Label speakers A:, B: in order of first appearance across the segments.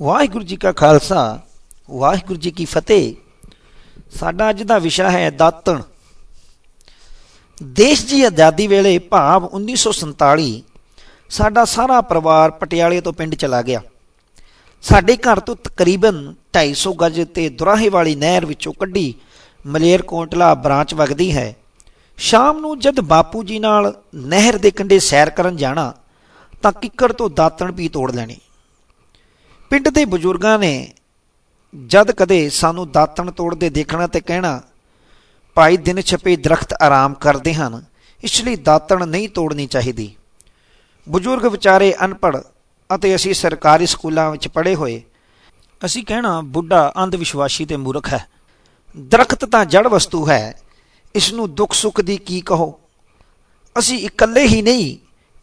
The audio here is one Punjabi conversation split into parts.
A: ਵਾਹਿਗੁਰੂ ਜੀ ਕਾ ਖਾਲਸਾ, ਵਾਹਿਗੁਰੂ ਜੀ ਕੀ ਫਤਿਹ। ਸਾਡਾ ਅੱਜ ਦਾ ਵਿਸ਼ਾ ਹੈ ਦਾਤਣ। ਦੇਸ਼ ਦੀ ਆਜ਼ਾਦੀ ਵੇਲੇ ਭਾਵ 1947 ਸਾਡਾ ਸਾਰਾ ਪਰਿਵਾਰ ਪਟਿਆਲੇ ਤੋਂ ਪਿੰਡ ਚਲਾ ਗਿਆ। ਸਾਡੇ ਘਰ ਤੋਂ ਤਕਰੀਬਨ 250 ਗਜ ਤੇ ਦੁਰਾਹੇ ਵਾਲੀ ਨਹਿਰ ਵਿੱਚੋਂ ਕੱਢੀ ਮਲੇਰਕੋਟਲਾ ਬ੍ਰਾਂਚ ਵਗਦੀ ਹੈ। ਸ਼ਾਮ ਨੂੰ ਜਦ ਬਾਪੂ ਜੀ ਨਾਲ ਨਹਿਰ ਦੇ ਕੰਢੇ ਸੈਰ ਕਰਨ ਜਾਣਾ, ਤਾਂ ਕਿੱਕਰ ਤੋਂ ਦਾਤਣ ਵੀ ਤੋੜ ਲੈਣੀ। ਪਿੰਡ ਦੇ ਬਜ਼ੁਰਗਾਂ ਨੇ ਜਦ ਕਦੇ ਸਾਨੂੰ ਦਾਤਣ ਤੋੜਦੇ ਦੇਖਣਾ ਤੇ ਕਹਿਣਾ, ਭਾਈ, ਦਿਨ ਛਪੇ ਦਰਖਤ ਆਰਾਮ ਕਰਦੇ ਹਨ, ਇਸ ਲਈ ਦਾਤਣ ਨਹੀਂ ਤੋੜਨੀ ਚਾਹੀਦੀ। ਬਜ਼ੁਰਗ ਵਿਚਾਰੇ ਅਨਪੜ ਅਤੇ ਅਸੀਂ ਸਰਕਾਰੀ ਸਕੂਲਾਂ ਵਿੱਚ ਪੜ੍ਹੇ ਹੋਏ। ਅਸੀਂ ਕਹਿਣਾ, ਬੁੱਢਾ ਅੰਧ ਵਿਸ਼ਵਾਸੀ ਤੇ ਮੂਰਖ ਹੈ। ਦਰਖਤ ਤਾਂ ਜੜ ਵਸਤੂ ਹੈ, ਇਸ ਨੂੰ ਦੁੱਖ ਸੁੱਖ ਦੀ ਕੀ ਕਹੋ? ਅਸੀਂ ਇਕੱਲੇ ਹੀ ਨਹੀਂ,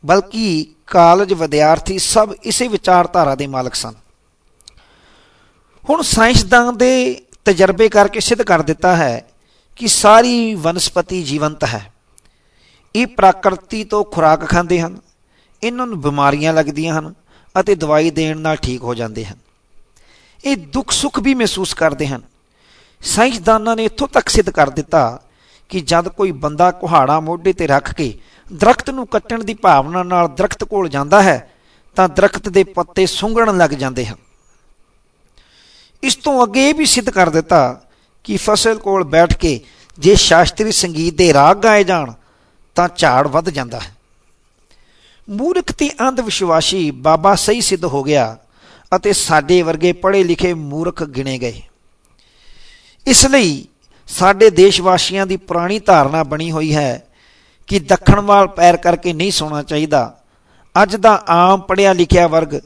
A: ਬਲਕਿ ਕਾਲਜ ਵਿਦਿਆਰਥੀ ਸਭ ਇਸੇ ਵਿਚਾਰਧਾਰਾ ਦੇ ਮਾਲਕ ਸਨ। ਹੁਣ ਸਾਇੰਸਦਾਨ ਦੇ ਤਜਰਬੇ ਕਰਕੇ ਸਿੱਧ ਕਰ ਦਿੱਤਾ ਹੈ ਕਿ ਸਾਰੀ ਵਨਸਪਤੀ ਜੀਵੰਤ ਹੈ। ਇਹ ਪ੍ਰਕਿਰਤੀ ਤੋਂ ਖੁਰਾਕ ਖਾਂਦੇ ਹਨ, ਇਹਨਾਂ ਨੂੰ ਬਿਮਾਰੀਆਂ ਲੱਗਦੀਆਂ ਹਨ ਅਤੇ ਦਵਾਈ ਦੇਣ ਨਾਲ ਠੀਕ ਹੋ ਜਾਂਦੇ ਹਨ। ਇਹ ਦੁੱਖ ਸੁੱਖ ਵੀ ਮਹਿਸੂਸ ਕਰਦੇ ਹਨ। ਸਾਇੰਸਦਾਨਾਂ ਨੇ ਇੱਥੋਂ ਤੱਕ ਸਿੱਧ ਕਰ ਦਿੱਤਾ ਕਿ ਜਦ ਕੋਈ ਬੰਦਾ ਕੁਹਾੜਾ ਮੋਢੇ ਤੇ ਰੱਖ ਕੇ ਦਰਖਤ ਨੂੰ ਕੱਟਣ ਦੀ ਭਾਵਨਾ ਨਾਲ ਦਰਖਤ ਕੋਲ ਜਾਂਦਾ ਹੈ, ਤਾਂ ਦਰਖਤ ਦੇ ਪੱਤੇ ਸੁੰਗੜਨ ਲੱਗ ਜਾਂਦੇ ਹਨ। ਇਸ ਤੋਂ ਅੱਗੇ ਇਹ ਵੀ ਸਿੱਧ ਕਰ ਦਿੱਤਾ ਕਿ ਫਸਲ ਕੋਲ ਬੈਠ ਕੇ ਜੇ ਸ਼ਾਸਤਰੀ ਸੰਗੀਤ ਦੇ ਰਾਗ ਗਾਏ ਜਾਣ, ਤਾਂ ਝਾੜ ਵੱਧ ਜਾਂਦਾ ਹੈ। ਮੂਰਖ ਤੇ ਅੰਧ ਵਿਸ਼ਵਾਸੀ ਬਾਬਾ ਸਹੀ ਸਿੱਧ ਹੋ ਗਿਆ ਅਤੇ ਸਾਡੇ ਵਰਗੇ ਪੜ੍ਹੇ ਲਿਖੇ ਮੂਰਖ ਗਿਣੇ ਗਏ। ਇਸ ਲਈ ਸਾਡੇ ਦੇਸ਼ ਵਾਸੀਆਂ ਦੀ ਪੁਰਾਣੀ ਧਾਰਨਾ ਬਣੀ ਹੋਈ ਹੈ ਕਿ ਦੱਖਣ ਵਾਲ ਪੈਰ ਕਰਕੇ ਨਹੀਂ ਸੌਣਾ ਚਾਹੀਦਾ। ਅੱਜ ਦਾ ਆਮ ਪੜਿਆ ਲਿਖਿਆ ਵਰਗ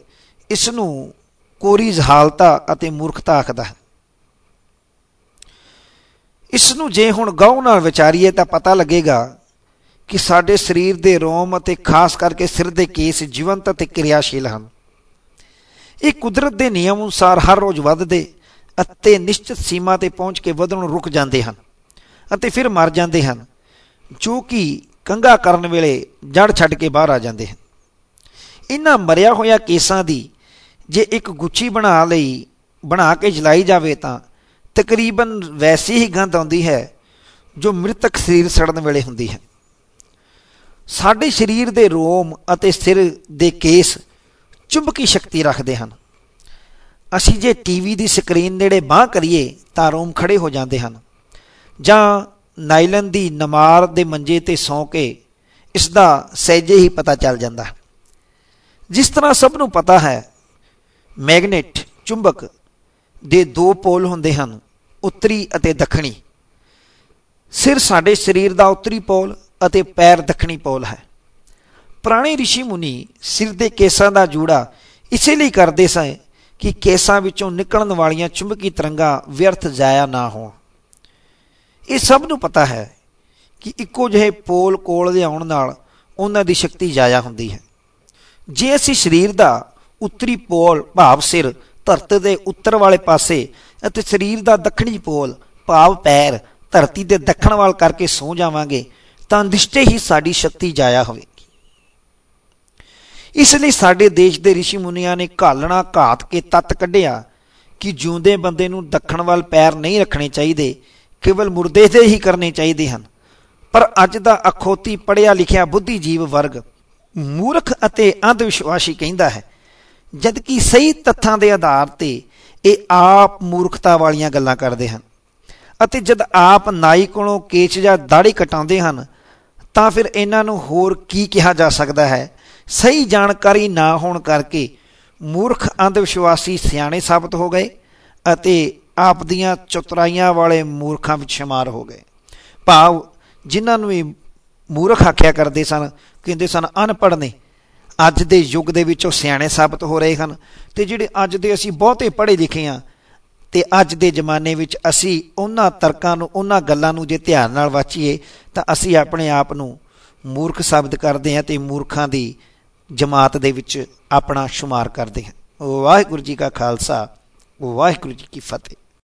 A: ਇਸ ਨੂੰ ਕੋਰੀ ਜਹਾਲਤਾ ਅਤੇ ਮੂਰਖਤਾ ਆਖਦਾ ਹੈ। ਇਸ ਨੂੰ ਜੇ ਹੁਣ ਗਾਉ ਨਾਲ ਵਿਚਾਰੀਏ ਤਾਂ ਪਤਾ ਲੱਗੇਗਾ ਕਿ ਸਾਡੇ ਸਰੀਰ ਦੇ ਰੋਮ ਅਤੇ ਖਾਸ ਕਰਕੇ ਸਿਰ ਦੇ ਕੇਸ ਜੀਵੰਤ ਅਤੇ ਕਿਰਿਆਸ਼ੀਲ ਹਨ। ਇਹ ਕੁਦਰਤ ਦੇ ਨਿਯਮ ਅਨੁਸਾਰ ਹਰ ਰੋਜ਼ ਵੱਧਦੇ ਅਤੇ ਨਿਸ਼ਚਿਤ ਸੀਮਾ ਤੇ ਪਹੁੰਚ ਕੇ ਵਧਣੋਂ ਰੁਕ ਜਾਂਦੇ ਹਨ ਅਤੇ ਫਿਰ ਮਰ ਜਾਂਦੇ ਹਨ, ਜੋ ਕਿ ਕੰਗਾ ਕਰਨ ਵੇਲੇ ਜੜ ਛੱਡ ਕੇ ਬਾਹਰ ਆ ਜਾਂਦੇ ਹਨ। ਇਹਨਾਂ ਮਰਿਆ ਹੋਇਆ ਕੇਸਾਂ ਦੀ ਜੇ ਇੱਕ ਗੁੱਛੀ ਬਣਾ ਲਈ, ਬਣਾ ਕੇ ਜਲਾਈ ਜਾਵੇ ਤਾਂ ਤਕਰੀਬਨ ਵੈਸੀ ਹੀ ਗੰਧ ਆਉਂਦੀ ਹੈ ਜੋ ਮ੍ਰਿਤਕ ਸਰੀਰ ਸੜਨ ਵੇਲੇ ਹੁੰਦੀ ਹੈ। ਸਾਡੇ ਸਰੀਰ ਦੇ ਰੋਮ ਅਤੇ ਸਿਰ ਦੇ ਕੇਸ ਚੁੰਬਕੀ ਸ਼ਕਤੀ ਰੱਖਦੇ ਹਨ। ਅਸੀਂ ਜੇ ਟੀਵੀ ਦੀ ਸਕਰੀਨ ਨੇੜੇ ਬਾਹ ਕਰੀਏ ਤਾਂ ਰੋਮ ਖੜੇ ਹੋ ਜਾਂਦੇ ਹਨ ਜਾਂ ਨਾਈਲਨ ਦੀ ਨਮਾਰ ਦੇ ਮੰਜੇ ਤੇ ਸੌਂ ਕੇ ਇਸ ਦਾ ਸਹਿਜੇ ਹੀ ਪਤਾ ਚੱਲ ਜਾਂਦਾ ਜਿਸ ਤਰ੍ਹਾਂ ਸਭ ਨੂੰ ਪਤਾ ਹੈ ਮੈਗਨੇਟ, ਚੁੰਬਕ ਦੇ ਦੋ ਪੋਲ ਹੁੰਦੇ ਹਨ, ਉੱਤਰੀ ਅਤੇ ਦੱਖਣੀ। ਸਿਰ ਸਾਡੇ ਸਰੀਰ ਦਾ ਉੱਤਰੀ ਪੋਲ ਅਤੇ ਪੈਰ ਦੱਖਣੀ ਪੋਲ ਹੈ। ਪੁਰਾਣੇ ઋષਿ ਮੁਨੀ ਸਿਰ ਦੇ ਕੇਸਾਂ ਦਾ ਜੂੜਾ ਇਸੇ ਲਈ ਕਰਦੇ ਸਨ ਕਿ ਕੇਸਾਂ ਵਿੱਚੋਂ ਨਿਕਲਣ ਵਾਲੀਆਂ ਚੁੰਬਕੀ ਤਰੰਗਾਂ ਵਿਅਰਥ ਜਾਇਆ ਨਾ ਹੋਣ। ਇਹ ਸਭ ਨੂੰ ਪਤਾ ਹੈ ਕਿ ਇੱਕੋ ਜਿਹੇ ਪੋਲ ਕੋਲ ਦੇ ਆਉਣ ਨਾਲ ਉਹਨਾਂ ਦੀ ਸ਼ਕਤੀ ਜਾਇਆ ਹੁੰਦੀ ਹੈ। ਜੇ ਅਸੀਂ ਸਰੀਰ ਦਾ ਉੱਤਰੀ ਪੋਲ ਭਾਵ ਸਿਰ, ਧਰਤ ਦੇ ਉੱਤਰ ਵਾਲੇ ਪਾਸੇ ਅਤੇ ਸਰੀਰ ਦਾ ਦੱਖਣੀ ਪੋਲ ਭਾਵ ਪੈਰ, ਧਰਤੀ ਦੇ ਦੱਖਣ ਵੱਲ ਕਰਕੇ ਸੌ ਜਾਵਾਂਗੇ ਤਾਂ ਨਿਸ਼ਚੈ ਹੀ ਸਾਡੀ ਸ਼ਕਤੀ ਜਾਇਆ ਹੋਵੇਗੀ। ਇਸ ਲਈ ਸਾਡੇ ਦੇਸ਼ ਦੇ ઋષਿ ਮੁਨੀਆਂ ਨੇ ਘਾਲਣਾ ਘਾਤ ਕੇ ਤਤ ਕੱਢਿਆ ਕਿ ਜਿਉਂਦੇ ਬੰਦੇ ਨੂੰ ਦੱਖਣ ਵੱਲ ਪੈਰ ਨਹੀਂ ਰੱਖਣੇ ਚਾਹੀਦੇ, ਕੇਵਲ ਮੁਰਦੇ ਦੇ ਹੀ ਕਰਨੇ ਚਾਹੀਦੇ ਹਨ। ਪਰ ਅੱਜ ਦਾ ਅਖੋਤੀ ਪੜਿਆ ਲਿਖਿਆ ਬੁੱਧੀਜੀਵ ਵਰਗ ਮੂਰਖ ਅਤੇ ਅੰਧ ਵਿਸ਼ਵਾਸੀ ਕਹਿੰਦਾ ਹੈ ਜਦ ਕਿ ਸਹੀ ਤੱਥਾਂ ਦੇ ਆਧਾਰ ਤੇ ਇਹ ਆਪ ਮੂਰਖਤਾ ਵਾਲੀਆਂ ਗੱਲਾਂ ਕਰਦੇ ਹਨ ਅਤੇ ਜਦ ਆਪ ਨਾਈ ਕੋਲੋਂ ਕੇਚ ਜਾਂ ਦਾੜੀ ਕਟਾਉਂਦੇ ਹਨ, ਤਾਂ ਫਿਰ ਇਹਨਾਂ ਨੂੰ ਹੋਰ ਕੀ ਕਿਹਾ ਜਾ ਸਕਦਾ ਹੈ? ਸਹੀ ਜਾਣਕਾਰੀ ਨਾ ਹੋਣ ਕਰਕੇ ਮੂਰਖ ਅੰਧ ਵਿਸ਼ਵਾਸੀ ਸਿਆਣੇ ਸਾਬਤ ਹੋ ਗਏ ਅਤੇ ਆਪ ਦੀਆਂ ਚਤੁਰਾਈਆਂ ਵਾਲੇ ਮੂਰਖਾਂ ਵਿੱਚ ਸ਼ਮਾਰ ਹੋ ਗਏ। ਭਾਵ ਜਿਨ੍ਹਾਂ ਨੂੰ ਇਹ ਮੂਰਖ ਆਖਿਆ ਕਰਦੇ ਸਨ, ਕਹਿੰਦੇ ਸਨ, ਅਨਪੜ੍ਹ ਨੇ। ਅੱਜ ਦੇ ਯੁੱਗ ਦੇ ਵਿੱਚ ਉਹ ਸਿਆਣੇ ਸਾਬਤ ਹੋ ਰਹੇ ਹਨ ਤੇ ਜਿਹੜੇ ਅੱਜ ਦੇ ਅਸੀਂ ਬਹੁਤੇ ਪੜ੍ਹੇ ਲਿਖੇ ਆ ਤੇ ਅੱਜ ਦੇ ਜ਼ਮਾਨੇ ਵਿੱਚ ਅਸੀਂ ਉਹਨਾਂ ਤਰਕਾਂ ਨੂੰ, ਉਹਨਾਂ ਗੱਲਾਂ ਨੂੰ ਜੇ ਧਿਆਨ ਨਾਲ ਵਾਚੀਏ ਤਾਂ ਅਸੀਂ ਆਪਣੇ ਆਪ ਨੂੰ ਮੂਰਖ ਸਾਬਤ ਕਰਦੇ ਹਾਂ ਤੇ ਮੂਰਖਾਂ ਦੀ ਜਮਾਤ ਦੇ ਵਿੱਚ ਆਪਣਾ ਸ਼ੁਮਾਰ ਕਰਦੇ ਹਾਂ। ਵਾਹਿਗੁਰੂ ਜੀ ਕਾ ਖਾਲਸਾ, ਵਾਹਿਗੁਰੂ ਜੀ ਕੀ ਫਤਿਹ।